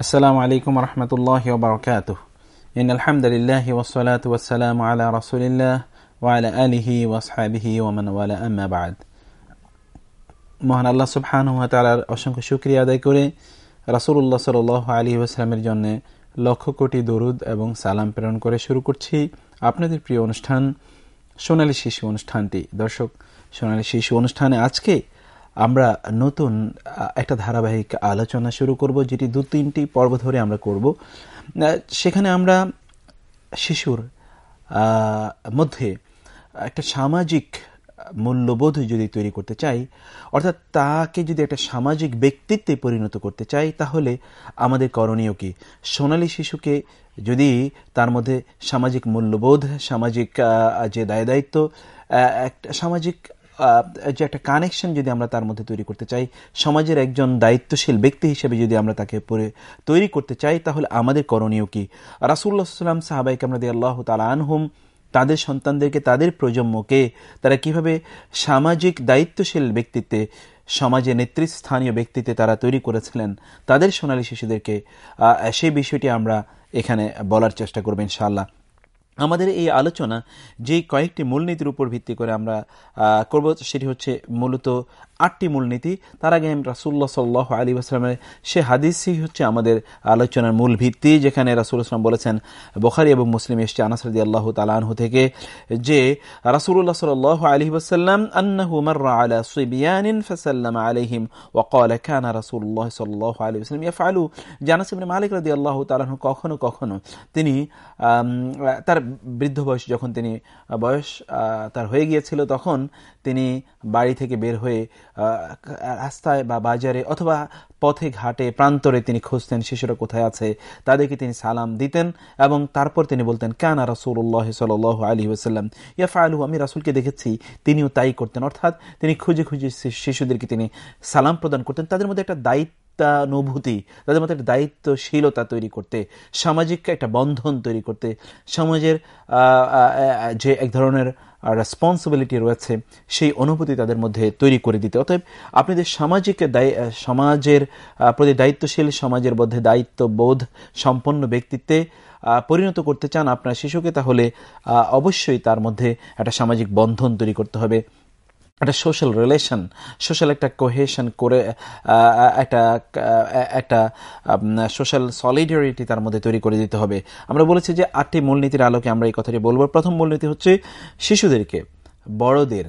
السلام عليكم ورحمة الله وبركاته إن الحمد لله والصلاة والسلام على رسول الله وعلى آله وأصحابه ومن والاه أما بعد মহান আল্লাহ সুবহান তালার অসংখ্য শুক্রিয়া আদায় করে রাসুল্লাহ সাল আলী আসলামের জন্য লক্ষ কোটি দরুদ এবং সালাম প্রেরণ করে শুরু করছি আপনাদের প্রিয় অনুষ্ঠান, সোনালী শিশু অনুষ্ঠানটি। দর্শক, সোনালী শিশু অনুষ্ঠানে আজকে আমরা নতুন, একটা ধারাবাহিক আলোচনা শুরু করব, যেটি দু তিনটি পর্ব ধরে আমরা করব। সেখানে আমরা শিশুর মধ্যে একটা সামাজিক মূল্যবোধ যদি তৈরি করতে চাই, অর্থাৎ তাকে যদি একটা সামাজিক ব্যক্তিত্বে পরিণত করতে চাই, তাহলে আমাদের করণীয় কি? সোনালী শিশুকে যদি তার মধ্যে সামাজিক মূল্যবোধ, সামাজিক যে দায় দায়িত্ব একটা সামাজিক যে একটা কানেকশন যদি আমরা তার মধ্যে তৈরি করতে চাই, সমাজের একজন দায়িত্বশীল ব্যক্তি হিসেবে যদি আমরা তাকে তৈরি করতে চাই, তাহলে আমাদের করণীয় কি? রাসুল্লাহ সাল্লাম সাহাবাইক আমরা দিয়ে আল্লাহ তালা আনহুম তাদের সন্তানদেরকে, তাদের প্রজন্মকে, তারা কীভাবে সামাজিক দায়িত্বশীল ব্যক্তিত্বে, সমাজে নেতৃস্থানীয় ব্যক্তিত্বে তারা তৈরি করেছিলেন, তাদের সোনালী শিশুদেরকে সেই বিষয়টি আমরা এখানে বলার চেষ্টা করবেন ইনশাআল্লাহ। আমাদের এই আলোচনা যে কয়েকটি মূলনীতির উপর ভিত্তি করে আমরা করব, সেটি হচ্ছে মূলত আটটি মূলনীতি। তার আগে রাসুল্লাহ সাল্লাহ আলী আসলামের সে হাদিসই হচ্ছে আমাদের আলোচনার মূল ভিত্তি, যেখানে রাসুল আসলাম বলেছেন, বখারি এবং মুসলিম এসছে আনাসরদি আল্লাহ তালাহু থেকে যে রাসুল্লাহ সাল আলী ওসাল্লাম আন্নাহু মাররা আলা সুবিয়ানিন ফাসাল্লাম আলাইহিম ওয়াকাল কানা রাসুল্লাহ সাল্লাহ আলী ওসলাম ইয়াফআলু। জানাস ইবনে মালিক রাদি আল্লাহ তালাহু কখনো কখনো তিনি তার বৃদ্ধ বয়স যখন তিনি বয়স তার হয়ে গিয়েছিল তখন তিনি বাড়ি থেকে বের হয়ে রাস্তায় বা বাজারে অথবা পথে ঘাটে, প্রান্তরে তিনি খুঁজতেন শিশুরা কোথায় আছে তাদেরকে তিনি সালাম দিতেন এবং তারপর তিনি বলতেন, কেন রাসুল্লাহ সাল আলী ওসাল্লাম ইয়াফা আলু আমি রাসুলকে দেখেছি, তিনিও তাই করতেন। অর্থাৎ তিনি খুঁজে খুঁজে শিশুদেরকে তিনি সালাম প্রদান করতেন। তাদের মধ্যে একটা দায়িত্ব দায়িত্বানুভূতি, তাদের মধ্যে একটা দায়িত্বশীলতা তৈরি করতে, সামাজিক একটা বন্ধন তৈরি করতে, সমাজের যে এক ধরনের রেসপন্সিবিলিটি রয়েছে, সেই অনুভূতি তাদের মধ্যে তৈরি করে দিতে। অতএব আপনাদের সামাজিক সমাজের প্রতি দায়িত্বশীল, সমাজের মধ্যে দায়িত্ববোধ সম্পন্ন ব্যক্তিত্বে পরিণত করতে চান আপনার শিশুকে, তাহলে অবশ্যই তার মধ্যে একটা সামাজিক বন্ধন তৈরি করতে হবে। একটা সোশ্যাল রিলেশন সোশ্যাল একটা কোহেশন করে একটা একটা সোশ্যাল সলিডারিটি তার মধ্যে তৈরি করে দিতে হবে। আমরা বলেছি যে আটটি মূলনীতির আলোকে আমরা এই কথাটি বলব। প্রথম মূলনীতি হচ্ছে শিশুদেরকে, বড়দের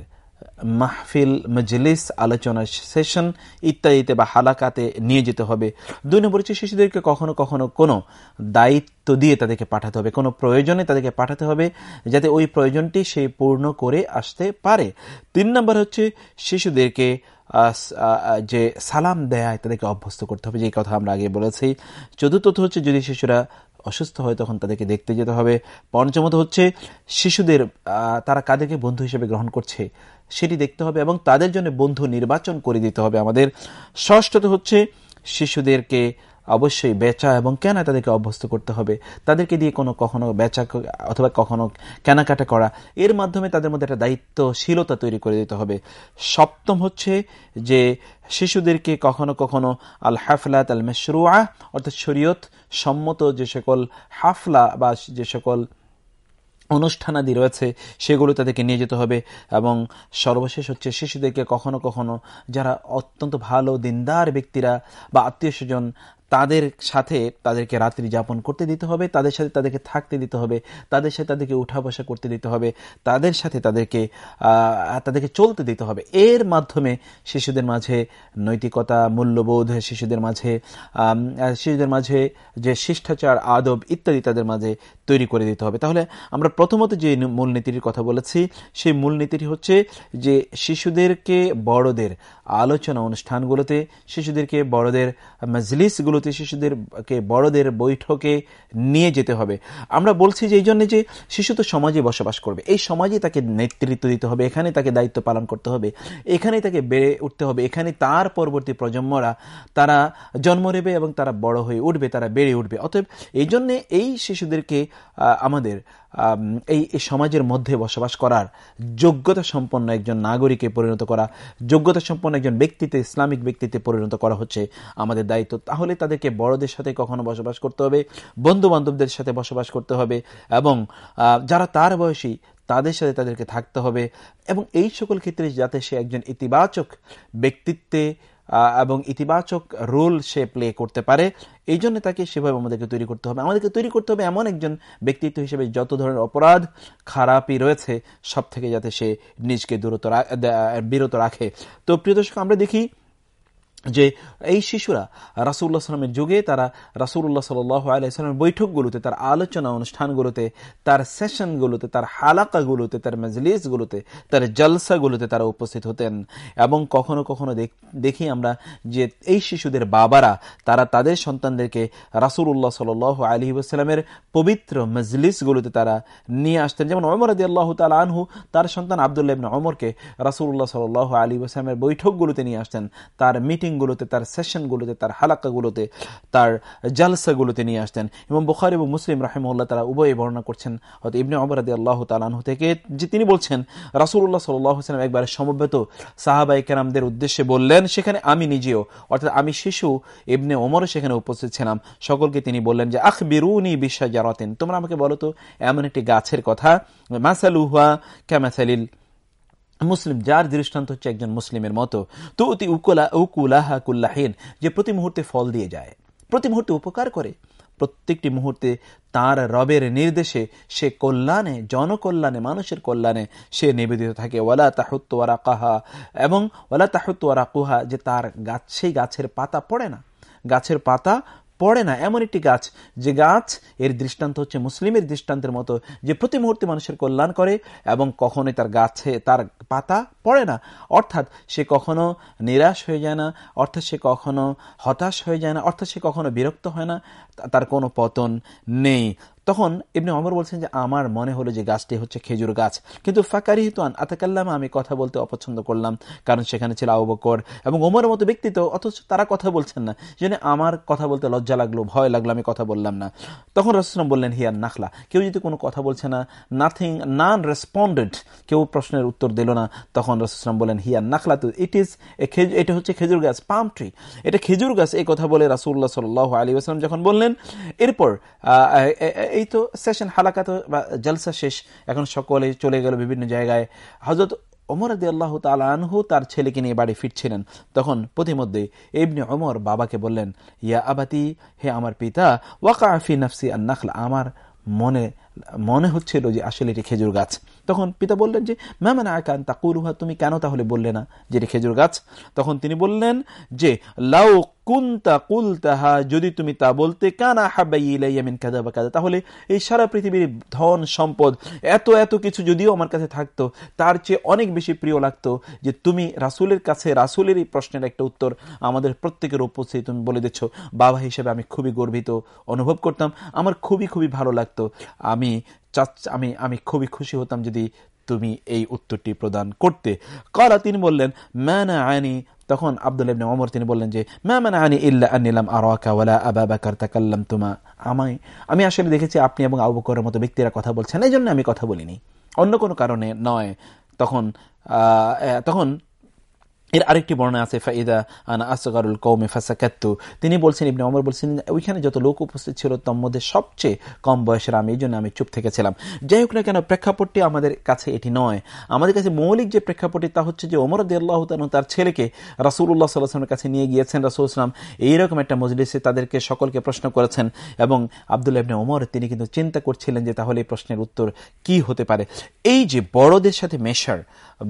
মাহফিল, মজলিস, আলোচনা সেশন ইত্যাদিতে বা হালাকাতে নিয়ে যেতে হবে। দুই নম্বর হচ্ছে শিশুদেরকে কখনো কখনো কোনো দায়িত্ব দিয়ে তাদেরকে পাঠাতে হবে, কোনো প্রয়োজনে তাদেরকে পাঠাতে হবে যাতে ওই প্রয়োজনটি সে পূর্ণ করে আসতে পারে। তিন নম্বর হচ্ছে শিশুদেরকে যে সালাম দেয় তাদেরকে অভ্যস্ত করতে হবে যে কথা আমরা আগে বলেছি। চতুর্থত হচ্ছে যদি শিশুরা অসুস্থ হয় তখন তাদেরকে দেখতে যেতে হবে। পঞ্চমত হচ্ছে শিশুদের তারা কাদেরকে বন্ধু হিসেবে গ্রহণ করছে? সেটি দেখতে হবে এবং তাদের জন্য বন্ধু নির্বাচন করে দিতে হবে। আমাদের ষষ্ঠত হচ্ছে শিশুদেরকে অবশ্যই বেচা এবং কেনা তাদেরকে অভ্যস্ত করতে হবে। তাদেরকে দিয়ে কোনো কখনো বেচা অথবা কখনো কেনাকাটা করা, এর মাধ্যমে তাদের মধ্যে একটা দায়িত্বশীলতা তৈরি করে দিতে হবে। সপ্তম হচ্ছে যে শিশুদেরকে কখনো কখনো আল হাফলাত আল মেশরুয়া অর্থাৎ শরীয়ত সম্মত যে সকল হাফলা বা যে সকল অনুষ্ঠানাদি রয়েছে, সেগুলো তাদেরকে নিয়ে যেতে হবে এবং সর্বশেষ হচ্ছে শিশুদেরকে কখনো কখনো যারা অত্যন্ত ভালো, দিনদার ব্যক্তিরা বা আত্মীয় স্বজন তাদের সাথে তাদেরকে রাত্রি যাপন করতে দিতে হবে, তাদের সাথে তাদেরকে থাকতে দিতে হবে, তাদের সাথে তাদেরকে উঠা বসা করতে দিতে হবে, তাদের সাথে তাদেরকে তাদেরকে চলতে দিতে হবে। এর মাধ্যমে শিশুদের মাঝে নৈতিকতা, মূল্যবোধ, শিশুদের মাঝে শিশুদের মাঝে যে শিষ্টাচার, আদব ইত্যাদি তাদের মাঝে তৈরি করে দিতে হবে। তাহলে আমরা প্রথমত যে মূলনীতির কথা বলেছি, সেই মূলনীতিটি হচ্ছে যে শিশুদেরকে বড়দের আলোচনা অনুষ্ঠানগুলোতে, শিশুদেরকে বড়দের মজলিসগুলো বৈঠকগুলোতে শিশুদেরকে, বড়দের বৈঠকে নিয়ে যেতে হবে। আমরা বলছি যে এই জন্য যে শিশু তো সমাজে বসবাস করবে। এই সমাজে তাকে নেতৃত্ব দিতে হবে এখানে তাকে দায়িত্ব পালন করতে হবে, এখানেই তাকে বেড়ে উঠতে হবে, এখানে তার পরবর্তী প্রজন্মরা তারা জন্ম নেবে এবং তারা বড় হয়ে উঠবে, তারা বেড়ে উঠবে। অতএব এই জন্যে এই শিশুদেরকে আমাদের এই সমাজের মধ্যে বসবাস করার যোগ্যতা সম্পন্ন একজন নাগরিকে পরিণত করা, যোগ্যতা সম্পন্ন একজন ব্যক্তিতে, ইসলামিক ব্যক্তিতে পরিণত করা হচ্ছে আমাদের দায়িত্ব। তাহলে তাদেরকে বড়দের সাথে কখনো বসবাস করতে হবে বন্ধু বান্ধবদের সাথে বসবাস করতে হবে এবং যারা তার বয়সী, তাদের সাথে তাদেরকে থাকতে হবে এবং এই সকল ক্ষেত্রে যাতে সে একজন ইতিবাচক ব্যক্তিত্বে এবং ইতিবাচক রোল সে প্লে করতে পারে। এই জন্য তাকে সেভাবে আমাদেরকে তৈরি করতে হবে। আমাদেরকে তৈরি করতে হবে এমন একজন ব্যক্তিত্ব হিসেবে যত ধরনের অপরাধ খারাপই রয়েছে সব থেকে যাতে সে নিজকে দূরত বিরত রাখে। তো প্রিয় দর্শক, আমরা দেখি যে এই শিশুরা রাসুল্লাহ সাল্লামের যুগে, তারা রাসুল্লাহ সাল আলাইসালামের বৈঠকগুলোতে, তার আলোচনা অনুষ্ঠানগুলোতে, তার সেশনগুলোতে, তার হালাকাগুলোতে, তার মজলিসগুলোতে, তার জলসাগুলোতে তারা উপস্থিত হতেন। এবং কখনো কখনো দেখি আমরা যে এই শিশুদের বাবারা, তারা তাদের সন্তানদেরকে রাসুল্লাহ সাল আলী আসসালামের পবিত্র মজলিসগুলোতে তারা নিয়ে আসতেন। যেমন অমর আদি আল্লাহ তাল আনহু, তার সন্তান আবদুল্লাহ অমরকে রাসুল্লাহ সাল আলী আসসালামের বৈঠকগুলোতে নিয়ে আসতেন। তার মিটিং মিটিংগুলোতে তার সেশনগুলোতে তার হালাকাগুলোতে, তার জালসাগুলোতে নিয়ে আসতেন। এবং বুখার এবং মুসলিম রাহেমুল্লাহ তারা উভয় বর্ণনা করছেন। হয়তো ইবনে অবরাদি আল্লাহ তালাহু থেকে যে তিনি বলছেন রাসুল্লাহ সাল্লাম একবার সমবেত সাহাবাই কেরামদের উদ্দেশ্যে বললেন, সেখানে আমি নিজেও, অর্থাৎ আমি শিশু ইবনে ওমরও সেখানে উপস্থিত ছিলাম। সকলকে তিনি বললেন যে আখ বিরুনি বিশ্বাস জারাতেন তোমরা আমাকে বলো তো, এমন একটি গাছের কথা মাসালুহা ক্যামাসালিল মুসলিম, যার দৃষ্টান্ত হচ্ছে একজন মুসলিমের মতো, তো অতি উকুলা, উকুলাহা কুল্লাহীন যে প্রতি মুহূর্তে ফল দিয়ে যায়, প্রতি মুহূর্তে উপকার করে। প্রত্যেকটি মুহূর্তে তার রবের নির্দেশে সে কল্যাণে, জনকল্যাণে, মানুষের কল্যাণে সে নিবেদিত থাকে। ওয়ালা তাহুত্তোয়ারা কাহা এবং ওয়ালা তাহুত্তোয়ারা কুহা যে তার গাছ, সেই গাছের পাতা পড়ে না। গাছের পাতা পড়ে না। এমন একটি গাছ, যে গাছ এর দৃষ্টান্ত হচ্ছে মুসলিমের দৃষ্টান্তের মতো, যে প্রতি মুহূর্তে মানুষের কল্যাণ করে এবং কখনোই তার গাছে, তার পাতা পড়ে না। অর্থাৎ সে কখনো নিরাশ হয়ে যায় না, অর্থাৎ সে কখনো হতাশ হয়ে যায় না, অর্থাৎ সে কখনো বিরক্ত হয় না তার কোনো পতন নেই। তখন এমনি অমর বলছেন যে, আমার মনে হলো যে গাছটি হচ্ছে খেজুর গাছ। কিন্তু ফাঁকারি হিতান আতাকাল্লামা, আমি কথা বলতে অপছন্দ করলাম, কারণ সেখানে ছিল আবু বকর। এবং ওমরের মতো ব্যক্তিত্ব অথচ তারা কথা বলছেন না। যেন আমার কথা বলতে লজ্জা লাগল, ভয় লাগল, আমি কথা বললাম না। তখন রসলাম বললেন হিয়ার নাখলা। কেউ যদি কোনো কথা বলছে না নাথিং নান রেসপন্ডেড কেউ প্রশ্নের উত্তর দিল না। তখন রসুলাম বলেন হিয়ার নাখলা তো ইট ইজ এটা হচ্ছে খেজুর গাছ পাম ট্রি এটা খেজুর গাছ, এই কথা বলে রাসুল্লাহ সাল আলী আসলাম যখন বললেন এরপর এই তো সেশন হালাকা তো বা জলসা শেষ। এখন সকলে চলে গেল বিভিন্ন জায়গায়। হজরত ওমর আদি আল্লাহ তালহু তার ছেলেকে নিয়ে বাড়ি ফিরছিলেন। তখন প্রতিমধ্যে এমনি অমর বাবাকে বললেন, ইয়া আবাতি, হে আমার পিতা ওয়াকা আফি নফসি আর নাখলা আমার মনে মনে হচ্ছিল যে আসলে এটি খেজুর গাছ। তখন পিতা বললেন যে ম্যামানা আকান তাকুরুহা তুমি কেন তাহলে বললে না? যে খেজুর গাছ। তখন তিনি বললেন যে, লাউ কুন্তা কুলতাহা? যদি তুমি তা বলতে, কানা হাবাইমিন কাদা বা কাদা তাহলে এই সারা পৃথিবীর ধন, সম্পদ, এত এত কিছু যদিও আমার কাছে থাকতো, তার চেয়ে অনেক বেশি প্রিয় লাগতো যে, তুমি রাসুলের কাছে রাসুলের এই প্রশ্নের একটা উত্তর আমাদের প্রত্যেকের উপস্থিত তুমি বলে দিচ্ছ। বাবা হিসেবে আমি খুবই গর্বিত অনুভব করতাম। আমার খুবই খুবই ভালো লাগতো। আমি আমি আমি খুবই খুশি হতাম যদি তুমি এই উত্তরটি প্রদান করতে। কলা তিনি বললেন ম্যানা আইনি তখন আব্দুল ইবনে ওমর তিনি বললেন যে, মা মানে আনি ইল্লা আনিলাম আরাকা ওয়ালা আবা বাকার তাকাল্লাম তোমা আমায়, আমি আসলে দেখেছি আপনি এবং আবু বকরের মতো ব্যক্তিরা কথা বলছেন এই জন্য আমি কথা বলিনি। অন্য কোনো কারণে নয়। তখন তখন এর আরেকটি বর্ণনা আছে, ফাইদা আনা আসগারুল কৌমে ফাসাকাত্তু। তিনি বলছেন, ইবনে অমর বলছেন, ওইখানে যত লোক উপস্থিত ছিল তার মধ্যে সবচেয়ে কম বয়সের আমি, এই জন্য আমি চুপ থেকেছিলাম। যাই হোক না কেন, প্রেক্ষাপটটি আমাদের কাছে এটি নয়। আমাদের কাছে মৌলিক যে প্রেক্ষাপটটি, তা হচ্ছে যে ওমর আল্লাহ তার ছেলেকে রাসুল্লাহ সাল্লাহামের কাছে নিয়ে গিয়েছেন। রাসুল ইসলাম এইরকম একটা মজলিসে তাদেরকে সকলকে প্রশ্ন করেছেন এবং আবদুল্লাহ ইবনে ওমর, তিনি কিন্তু চিন্তা করছিলেন যে তাহলে এই প্রশ্নের উত্তর কি হতে পারে। এই যে বড়দের সাথে মেশার,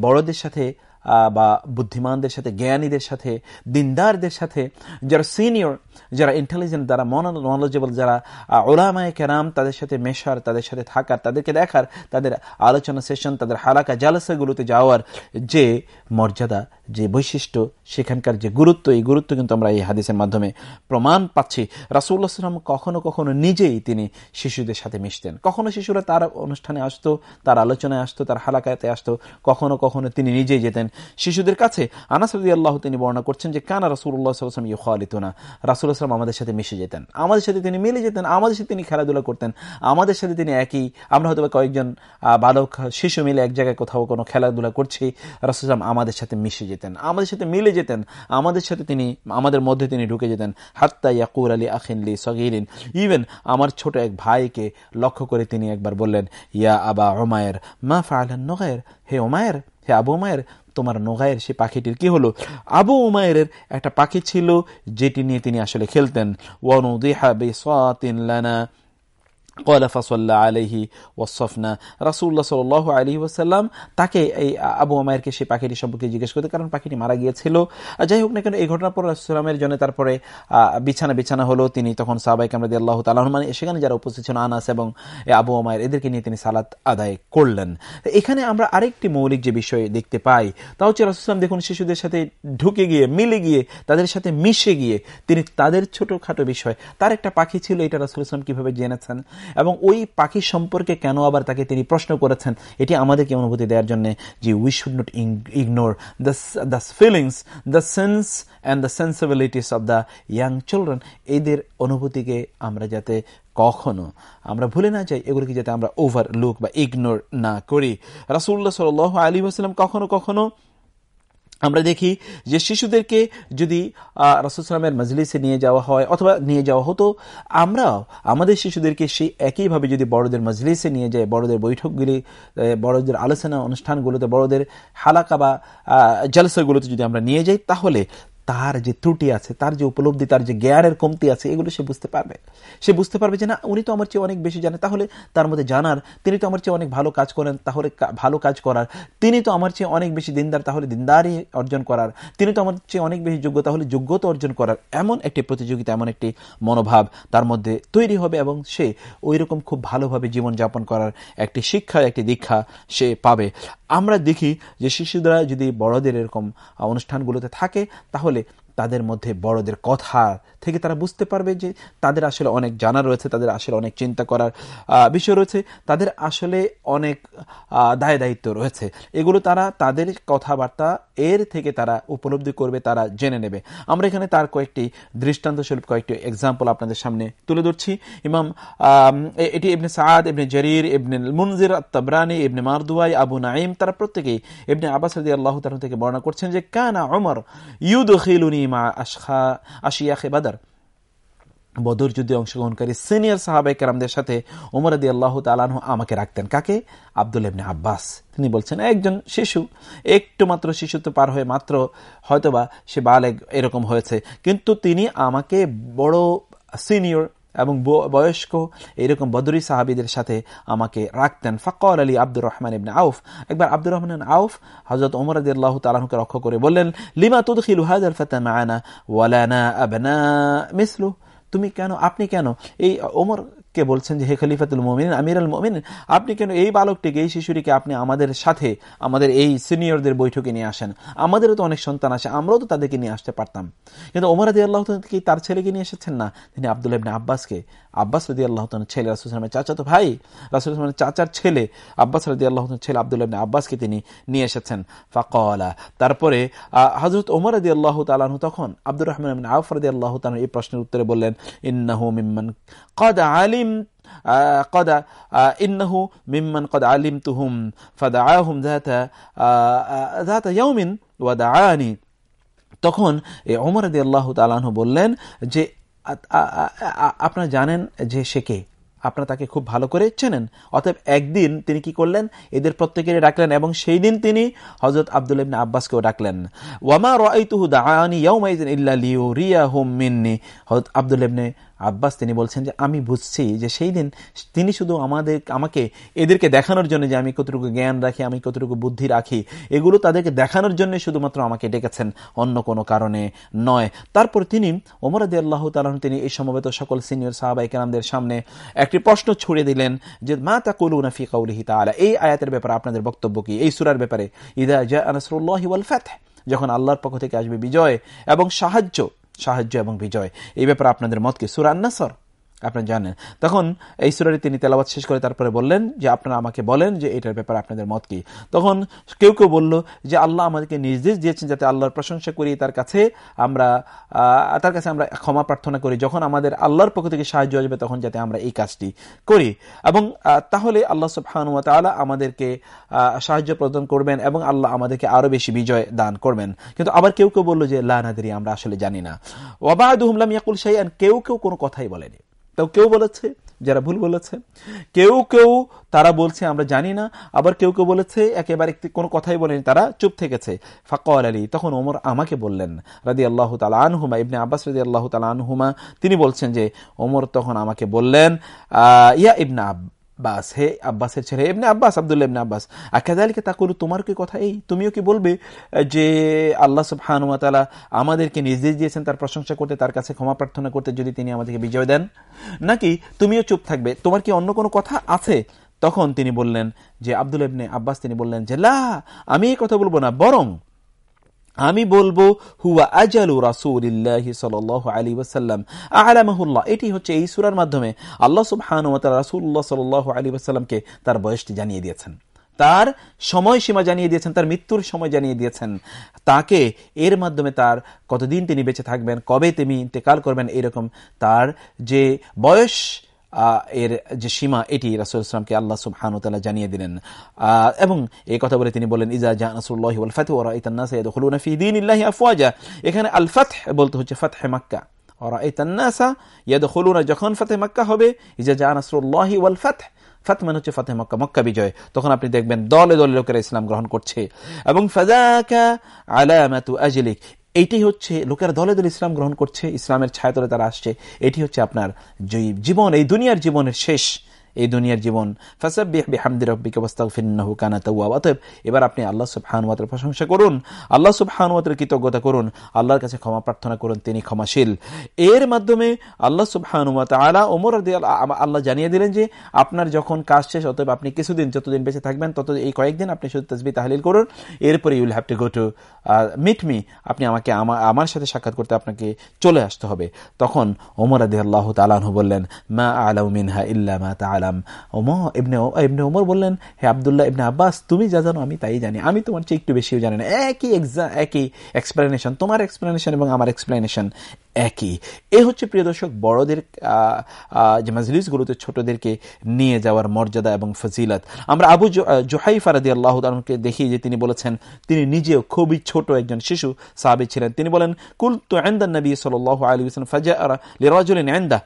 বড়দের সাথে বা বুদ্ধিমানদের সাথে, জ্ঞানীদের সাথে, দিনদারদের সাথে, যারা সিনিয়র যারা ইন্টেলিজেন্ট যারা নলেজেবল যারা ওলামায় কেরাম, তাদের সাথে মেশার, তাদের সাথে থাকার, তাদেরকে দেখার, তাদের আলোচনা সেশন তাদের হালাকা জালসাগুলোতে যাওয়ার যে মর্যাদা, যে বৈশিষ্ট্য, সেখানকার যে গুরুত্ব, এই গুরুত্ব কিন্তু আমরা এই হাদিসের মাধ্যমে প্রমাণ পাচ্ছি। রাসুল্লাহ সাল্লাম কখনো কখনো নিজেই তিনি শিশুদের সাথে মিশতেন। কখনো শিশুরা তার অনুষ্ঠানে আসতো, তার আলোচনায় আসতো, তার হালাকাতে আসতো, কখনো কখনো তিনি নিজেই যেতেন শিশুদের কাছে আনাসরদি আল্লাহ তিনি বর্ণনা করছেন যে, কানা রাসুল্লাহ সাল্লাম ইয়ে খালিত না রাসুল্লাহ সাল্লাম আমাদের সাথে মিশে যেতেন। আমাদের সাথে তিনি মিলে যেতেন, আমাদের সাথে তিনি খেলাধুলা করতেন, আমাদের সাথে তিনি একই। আমরা হয়তো কয়েকজন বালক শিশু মিলে এক জায়গায় কোথাও কোনো খেলাধুলা করছি রাসুলাম আমাদের সাথে মিশে যেতেন। আমাদের সাথে মিলে যেতেন, আমাদের সাথে তিনি, আমাদের মধ্যে তিনি ঢুকে যেতেন। হাত্তা ইয়াকুর আলী আখিনলি সগিরিন। ইভেন আমার ছোট এক ভাইকে লক্ষ্য করে তিনি একবার বললেন, ইয়া আবা ওমায়ের মা ফাহান নগায়ের হে ওমায়ের হে আবু ওমায়ের তোমার নোগায়ের সে পাখিটির কি হলো? আবু উমায়ের একটা পাখি ছিল, যেটি নিয়ে তিনি আসলে খেলতেন। ওয়ানুদিহা বিসাতিন লানা কয়লা ফাসল্লা আলহি ওসফনা রাসুল্লাহ সাল তাকে এই আবু আমায়েরকে সেই পাখিটি সম্পর্কে জিজ্ঞেস করতে, কারণ পাখিটি মারা গিয়েছিল। যাই হোক না কেন, এই ঘটনার পর রাসুলামের জন্য তারপরে বিছানা বিছানা হলো। তিনি তখন সাহবাইক আমরা আল্লাহ তালাহমান সেখানে যারা উপস্থিত ছিল আনাস এবং আবু আমায়ের এদেরকে নিয়ে তিনি সালাত আদায় করলেন। এখানে আমরা আরেকটি মৌলিক যে বিষয় দেখতে পাই, তা হচ্ছে রাসুলাম দেখুন শিশুদের সাথে ঢুকে গিয়ে, মিলে গিয়ে, তাদের সাথে মিশে গিয়ে, তিনি তাদের ছোটখাটো বিষয়, তার একটা পাখি ছিল, এটা রাসুল ইসলাম কীভাবে জেনেছেন? এবং ওই পাখি সম্পর্কে কেন আবার তাকে তিনি প্রশ্ন করেছেন, এটি আমাদেরকে অনুভূতি দেওয়ার জন্য যে we should not ignore the the feelings the sense and the sensibilities of the young children এদের অনুভূতিকে আমরা যাতে কখনো, আমরা ভুলে না যাই, এগুলিকে যাতে আমরা ওভার লুক বা ইগনোর না করি। রাসুল্লাহ সাল আলী আসলাম কখনো কখনো আমরা দেখি যে শিশুদেরকে যদি রাসুলসালামের মজলিসে নিয়ে যাওয়া হয় অথবা নিয়ে যাওয়া হতো, আমরাও আমাদের শিশুদেরকে সেই একইভাবে যদি বড়দের মজলিসে নিয়ে যায়, বড়দের বৈঠকগুলি বড়দের আলোচনা অনুষ্ঠানগুলোতে, বড়দের হালাকা বা জলসাগুলোতে যদি আমরা নিয়ে যাই, তাহলে তার যে ত্রুটি আছে, তার যে উপলব্ধি, তার যে জ্ঞানের কমতি আছে, এগুলো সে বুঝতে পারবে। সে বুঝতে পারবে যে, না, উনি তো আমার চেয়ে অনেক বেশি জানে। তাহলে তার মধ্যে জানার, তিনি তো আমার চেয়ে অনেক ভালো কাজ করেন, তাহলে ভালো কাজ করার। তিনি তো আমার চেয়ে অনেক বেশি দিনদার, তাহলে দিনদারই অর্জন করার। তিনি তো আমার চেয়ে অনেক বেশি যোগ্য, তাহলে যোগ্যতা অর্জন করার। এমন একটি প্রতিযোগিতা, এমন একটি মনোভাব তার মধ্যে তৈরি হবে এবং সে ওই রকম খুব ভালোভাবে জীবনযাপন করার একটি শিক্ষা, একটি দীক্ষা সে পাবে। আমরা দেখি যে শিশুরা যদি বড়দের এরকম অনুষ্ঠানগুলোতে থাকে, তাহলে তাদের মধ্যে বড়দের কথা থেকে তারা বুঝতে পারবে যে তাদের আসলে অনেক জানা রয়েছে, তাদের আসলে অনেক চিন্তা করার বিষয় রয়েছে, তাদের আসলে অনেক দায় দায়িত্ব রয়েছে। এগুলো তারা তাদের কথাবার্তা এর থেকে তারা উপলব্ধি করবে, তারা জেনে নেবে। আমরা এখানে তার কয়েকটি দৃষ্টান্ত স্বরূপ কয়েকটি এক্সাম্পল আপনাদের সামনে তুলে ধরছি। ইমাম এটি ইবনে সাদ ইবনে জরির, ইবনে মুনজির তবরানি ইবনে মারদুয়াই, আবু নাইম তারা প্রত্যেকেই ইবনে আবাস আল্লাহ থেকে বর্ণনা করছেন যে, কানা অমর ইউদ খিলুনি মা আশখা, আশিয়াখে বাদার। বদর যুদ্ধে অংশগ্রহণকারী সিনিয়র সাহাবাই কেরামদের সাথে উমর আদি আল্লাহ তালাহ আমাকে রাখতেন। কাকে? আব্দুল ইবনে আব্বাস। তিনি বলছেন, একজন শিশু, একটু মাত্র শিশু তো পার হয়ে মাত্র হয়তোবা সে বালেগ এরকম হয়েছে। কিন্তু তিনি আমাকে বড় সিনিয়র এবং বয়স্ক এরকম বদরি সাহাবিদের সাথে আমাকে রাখতেন। ফকর আলী আব্দুর রহমান ইবনে আউফ। একবার আব্দুর রহমান আউফ হজরত ওমর আদি আল্লাহ তালাহকে রক্ষা করে বললেন, লিমা তুদখিল হাজার ফতা মানা ওয়ালানা আবনা মিসলু তুমি কেন, আপনি কেন? এই ওমর কে বলছেন যে, হে খলিফাতুল মোমিন আমির আল মোমিন আপনি কেন এই বালকটিকে, এই শিশুটিকে আপনি আমাদের সাথে, আমাদের এই সিনিয়রদের বৈঠকে নিয়ে আসেন? আমাদেরও তো অনেক সন্তান আসে আমরাও তো তাদেরকে নিয়ে আসতে পারতাম। কিন্তু ওমর আদি আল্লাহ কি, তার ছেলেকে নিয়ে এসেছেন না? তিনি আবদুল আব্বাসকে। আব্বাস রদি আল্লাহ ছেলে রাসুলামের চাচা তো ভাই রাসুলামের চাচার ছেলে আব্বাস রদি আল্লাহ ছেলে আব্দুল ইবনে আব্বাসকে তিনি নিয়ে এসেছেন ফাকলা তারপরে হজরত ওমর আদি আল্লাহ তালাহ তখন আব্দুর রহমান আউফ রদি আল্লাহ তালন এই প্রশ্নের উত্তরে বললেন ইন্নাহু মিম্মান কদ আলিম قد إنه ممن قد علمتهم فدعاهم ذات ذات يوم ودعاني তখন এই ওমর আদি আল্লাহ তালাহ বললেন যে আপনারা জানেন যে সে কে? আপনারা তাকে খুব ভালো করে চেনেন। অতএব একদিন তিনি কি করলেন? এদের প্রত্যেকের ডাকলেন এবং সেই দিন তিনি হজরত আব্দুল ইবনে আব্বাসকেও ডাকলেন। ওয়ামা রাইতুহু দাআনি ইয়াউমাইযিন ইল্লা লিউরিয়াহুম মিন্নি। হযরত আব্দুল ইবনে আব্বাস, তিনি বলছেন যে, আমি বুঝছি যে সেই দিন তিনি শুধু আমাদের, আমাকে এদেরকে দেখানোর জন্য যে আমি কতটুকু জ্ঞান রাখি, আমি কতটুকু বুদ্ধি রাখি, এগুলো তাদেরকে দেখানোর জন্য শুধুমাত্র আমাকে ডেকেছেন, অন্য কোনো কারণে নয়। তারপর তিনি ওমর আদি আল্লাহ তালন তিনি এই সমবেত সকল সিনিয়র সাহাবাই কেরামদের সামনে একটি প্রশ্ন ছুড়ে দিলেন যে, মা তা কলু নাফি কাউলিহি তালা এই আয়াতের ব্যাপারে আপনাদের বক্তব্য কি? এই সুরার ব্যাপারে, ইদা জা আনসরুল্লাহ ওয়াল ফাত যখন আল্লাহর পক্ষ থেকে আসবে বিজয় এবং সাহায্য সাহায্য এবং বিজয়। এই ব্যাপারে আপনাদের মত সুরান্নাসর আপনারা জানেন। তখন এই সুরারি তিনি তেলাবাদ শেষ করে তারপরে বললেন যে, আপনারা আমাকে বলেন যে, এটার ব্যাপারে আপনাদের মত কি? তখন কেউ কেউ বলল যে, আল্লাহ আমাদেরকে নির্দেশ দিয়েছেন যাতে আল্লাহর প্রশংসা করি, তার কাছে আমরা তার কাছে আমরা ক্ষমা প্রার্থনা করি। যখন আমাদের আল্লাহর পক্ষ থেকে সাহায্য আসবে, তখন যাতে আমরা এই কাজটি করি। এবং তাহলে আল্লাহ সুবহানুয়া তালা আমাদেরকে সাহায্য প্রদান করবেন এবং আল্লাহ আমাদেরকে আরও বেশি বিজয় দান করবেন। কিন্তু আবার কেউ কেউ বলল যে লানাদি আমরা আসলে জানি না। ওবায়দুহমলাম ইয়াকুল শাইয়ান কেউ কেউ কোনো কথাই বলেনি। তো কেউ বলেছে, যারা ভুল বলেছে। কেউ কেউ তারা বলছে, আমরা জানি না। আবার কেউ কেউ বলেছে, একেবারে কোনো কথাই বলেনি, তারা চুপ থেকেছে। ফাকর আলী, তখন ওমর আমাকে বললেন রাদি আল্লাহ তালা আনহুমা, ইবনে আব্বাস রাদি আল্লাহ তালা আনহুমা, তিনি বলছেন যে, ওমর তখন আমাকে বললেন ইয়া ইবনা আব্বাস হে আব্বাসের ছেলে এমনি আব্বাস, আবদুল্লাহ এমনি আব্বাস। আকাদালিকে তা করু তোমার কি কথা এই? তুমিও কি বলবে যে আল্লাহ সুবহানুমাতালা আমাদেরকে নির্দেশ দিয়েছেন তার প্রশংসা করতে, তার কাছে ক্ষমা প্রার্থনা করতে যদি তিনি আমাদেরকে বিজয় দেন? নাকি তুমিও চুপ থাকবে? তোমার কি অন্য কোনো কথা আছে? তখন তিনি বললেন যে আব্দুল ইবনে আব্বাস, তিনি বললেন যে, লা, আমি এই কথা বলব না, বরং আমি বলব, হুয়া আজালু রাসুলিল্লাহ সাল আলী ওসাল্লাম আলামাহুল্লাহ, এটি হচ্ছে এই সুরার মাধ্যমে আল্লাহ সুবহান রাসুল্লাহ সাল আলী ওসাল্লামকে তার বয়সটি জানিয়ে দিয়েছেন। তার সময়সীমা জানিয়ে দিয়েছেন, তার মৃত্যুর সময় জানিয়ে দিয়েছেন। তাকে এর মাধ্যমে তার কতদিন তিনি বেঁচে থাকবেন, কবে তিনি ইন্তেকাল করবেন, এরকম তার যে বয়স এর যে সীমা, এটি রাসুল ইসলামকে আল্লাহ সুবহানুতালা জানিয়ে দিলেন। এবং এই কথা বলে তিনি বলেন ইজা ওরা এখানে আল ফাত বলতে হচ্ছে ফাতহে মাক্কা। যখন ফাতে মাক্কা হবে ইজা মানে হচ্ছে ফাতে মক্কা মক্কা বিজয়। তখন আপনি দেখবেন দলে দলে লোকেরা ইসলাম গ্রহণ করছে। এবং ফাজাকা আলামাতু এইটাই হচ্ছে, লোকেরা দলে দলে ইসলাম গ্রহণ করছে, ইসলামের ছায়াতলে তারা আসছে, এটি হচ্ছে আপনার জীবন, এই দুনিয়ার জীবনের শেষ। এই দুনিয়ার জীবন। অতএব এবার আপনি আল্লাহ সুবহানুয়াতের প্রশংসা করুন, আল্লাহ সুবহানুয়াতের কৃতজ্ঞতা করুন, আল্লাহর কাছে ক্ষমা প্রার্থনা করুন, তিনি ক্ষমাশীল। এর মাধ্যমে আল্লাহ সুবহানুয়াত আলা ওমর আল্লাহ জানিয়ে দিলেন যে, আপনার যখন কাজ শেষ, অতএব আপনি কিছুদিন, যতদিন বেঁচে থাকবেন, তত এই কয়েকদিন আপনি শুধু তসবি তাহলিল করুন, এরপরে you'll have to go to meet me আপনি আমাকে আমার সাথে সাক্ষাৎ করতে আপনাকে চলে আসতে হবে। তখন ওমর আদি আল্লাহ তালাহু বললেন, মা আলাউ মিনহা ইল্লা মা তালা সালাম ওমর ইবনে ওমর বললেন, হে আবদুল্লাহ ইবনে আব্বাস, তুমি যা জানো আমি তাই জানি। আমি তোমার চেয়ে একটু বেশিও জানি না। একই এক্সাম একই এক্সপ্লেনেশন তোমার এক্সপ্লেনেশন এবং আমার এক্সপ্লেনেশন একই। এ হচ্ছে প্রিয় দর্শক, বড়দের যে মাজলিসগুলোতে ছোটদেরকে নিয়ে যাওয়ার মর্যাদা এবং ফজিলত। আমরা আবু জোহাই ফারাদি আল্লাহ দেখি যে তিনি বলেছেন, তিনি নিজেও খুবই ছোট একজন শিশু, সাহাবি ছিলেন। তিনি বলেন কুল তো আন্দা নবী সাল আলী ফাজা লিরাজুলিন আন্দা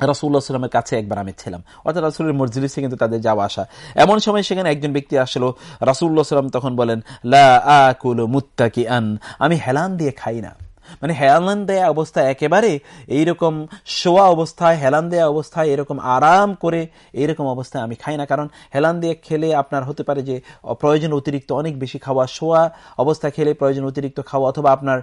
রাসুল্লাহ সাল্লামের কাছে একবার আমি ছিলাম। অর্থাৎ রাসুলের মসজিদে কিন্তু তাদের যাওয়া আসা। এমন সময় সেখানে একজন ব্যক্তি আসলো। রাসুল্লাহ সাল্লাম তখন বলেন, লা মুত্তাকি আন আমি হেলান দিয়ে খাই না। মানে হেলান দেয়া অবস্থা একেবারে এইরকম শোয়া অবস্থায়, হেলান দেয়া অবস্থায় এরকম আরাম করে এইরকম অবস্থায় আমি খাই না। কারণ হেলান দিয়ে খেলে আপনার হতে পারে যে প্রয়োজন অতিরিক্ত অনেক বেশি খাওয়া, শোয়া অবস্থা খেলে প্রয়োজন অতিরিক্ত খাওয়া অথবা আপনার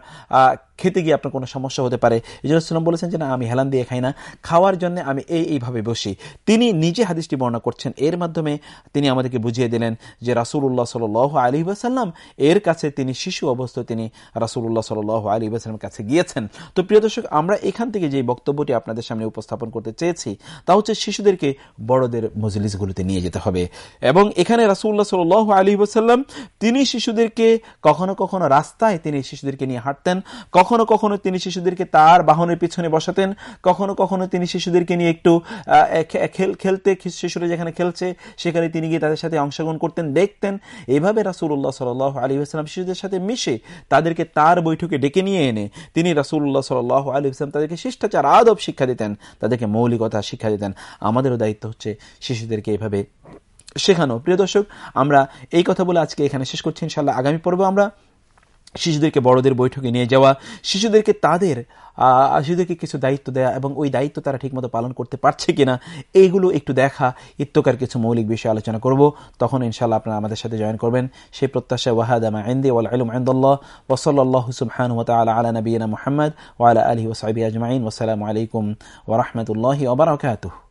খেতে গিয়ে আপনার কোনো সমস্যা হতে পারে। ইজরুসাল্লাম বলেছেন যে, না, আমি হেলান দিয়ে খাই না। খাওয়ার জন্য আমি এই, এইভাবে বসি। তিনি নিজে হাদিসটি বর্ণনা করছেন। এর মাধ্যমে তিনি আমাদেরকে বুঝিয়ে দিলেন যে রাসুল্লাহ সাল আলী বাসাল্লাম এর কাছে তিনি শিশু অবস্থায় তিনি রাসুল্লাহ সাল আলী বাসাল্লাম কাছে গিয়েছেন। তো প্রিয় দর্শক, আমরা এখান থেকে যে বক্তব্যটি আপনাদের সামনে উপস্থাপন করতে চেয়েছি, তা হচ্ছে শিশুদেরকে বড়দের মজলিসগুলোতে নিয়ে যেতে হবে। এবং এখানে রাসুল্লাহ সাল আলী বাসাল্লাম তিনি শিশুদেরকে কখনো কখনো রাস্তায় তিনি শিশুদেরকে নিয়ে হাঁটতেন কখনো কখনো তিনি শিশুদেরকে তার বাহনের পিছনে বসাতেন, কখনো কখনো তিনি শিশুদেরকে নিয়ে একটু খেলতে শিশুরা যেখানে খেলছে সেখানে তিনি গিয়ে তাদের সাথে অংশগ্রহণ করতেন, দেখতেন। এভাবে রাসুল্লাহ সাল আলী আসসালাম শিশুদের সাথে মিশে তাদেরকে তার বৈঠকে ডেকে নিয়ে এনে তিনি রাসুল্লাহ সাল আলী আসলাম তাদেরকে শিষ্টাচার, আদব শিক্ষা দিতেন, তাদেরকে মৌলিকতা শিক্ষা দিতেন। আমাদেরও দায়িত্ব হচ্ছে শিশুদেরকে এভাবে শেখানো। প্রিয় দর্শক, আমরা এই কথা বলে আজকে এখানে শেষ করছি। ইনশাল্লাহ আগামী পর্ব আমরা শিশুদেরকে বড়দের বৈঠকে নিয়ে যাওয়া, শিশুদেরকে তাদের শিশুদেরকে কিছু দায়িত্ব দেওয়া এবং ওই দায়িত্ব তারা ঠিকমতো পালন করতে পারছে কিনা, এইগুলো একটু দেখা ইত্যকার কিছু মৌলিক বিষয়ে আলোচনা করব। তখন ইনশাল্লাহ আপনারা আমাদের সাথে জয়েন করবেন। সেই প্রত্যাশা ওয়াহাদামা আইন্দি ওয়াল আলম আইন্দুল্লাহ ওসল্লাহ আলা আলা নবীনা মোহাম্মদ ওয়ালা আলহি ওসাইবি আজমাইন। ওসালামু আলাইকুম ওরহমতুল্লাহ ওবরাকাতুহ